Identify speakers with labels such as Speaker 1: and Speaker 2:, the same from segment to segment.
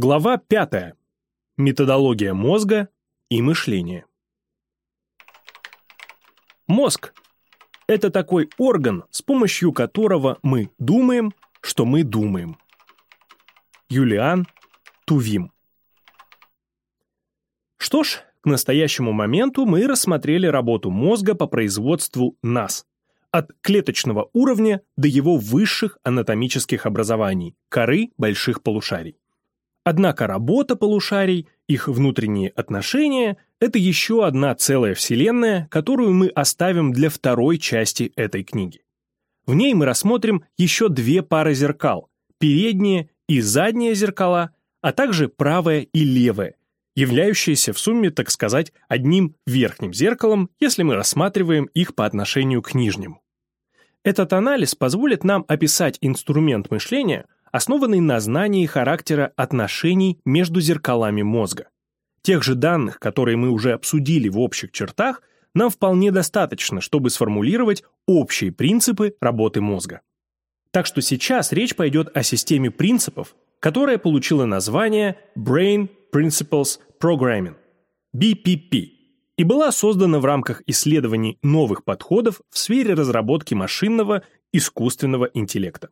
Speaker 1: Глава 5. Методология мозга и мышления. Мозг – это такой орган, с помощью которого мы думаем, что мы думаем. Юлиан Тувим. Что ж, к настоящему моменту мы рассмотрели работу мозга по производству нас, от клеточного уровня до его высших анатомических образований – коры больших полушарий. Однако работа полушарий, их внутренние отношения – это еще одна целая вселенная, которую мы оставим для второй части этой книги. В ней мы рассмотрим еще две пары зеркал – передние и задние зеркала, а также правое и левое, являющиеся в сумме, так сказать, одним верхним зеркалом, если мы рассматриваем их по отношению к нижнему. Этот анализ позволит нам описать инструмент мышления – основанный на знании характера отношений между зеркалами мозга. Тех же данных, которые мы уже обсудили в общих чертах, нам вполне достаточно, чтобы сформулировать общие принципы работы мозга. Так что сейчас речь пойдет о системе принципов, которая получила название Brain Principles Programming – BPP и была создана в рамках исследований новых подходов в сфере разработки машинного искусственного интеллекта.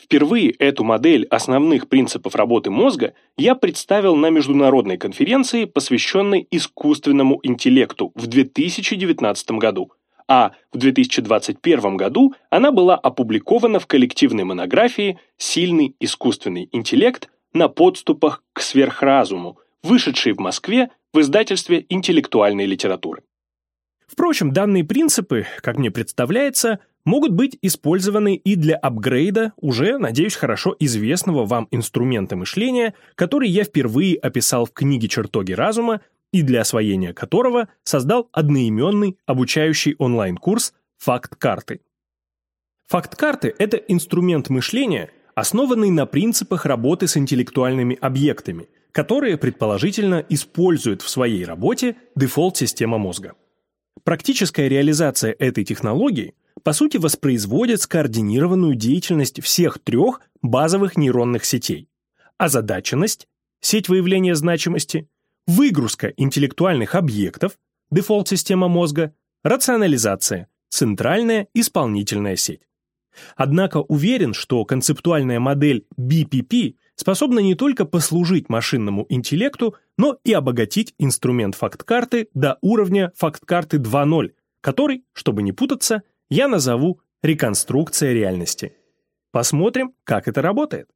Speaker 1: Впервые эту модель основных принципов работы мозга я представил на международной конференции, посвященной искусственному интеллекту в 2019 году, а в 2021 году она была опубликована в коллективной монографии «Сильный искусственный интеллект на подступах к сверхразуму», вышедшей в Москве в издательстве интеллектуальной литературы. Впрочем, данные принципы, как мне представляется, могут быть использованы и для апгрейда уже, надеюсь, хорошо известного вам инструмента мышления, который я впервые описал в книге «Чертоги разума» и для освоения которого создал одноименный обучающий онлайн-курс «Факт-карты». Факт-карты – это инструмент мышления, основанный на принципах работы с интеллектуальными объектами, которые, предположительно, использует в своей работе дефолт-система мозга. Практическая реализация этой технологии по сути воспроизводит скоординированную деятельность всех трех базовых нейронных сетей. Озадаченность, сеть выявления значимости, выгрузка интеллектуальных объектов, дефолт-система мозга, рационализация, центральная исполнительная сеть. Однако уверен, что концептуальная модель BPP способна не только послужить машинному интеллекту, но и обогатить инструмент факт-карты до уровня факт-карты 2.0, который, чтобы не путаться, я назову реконструкция реальности. Посмотрим, как это работает.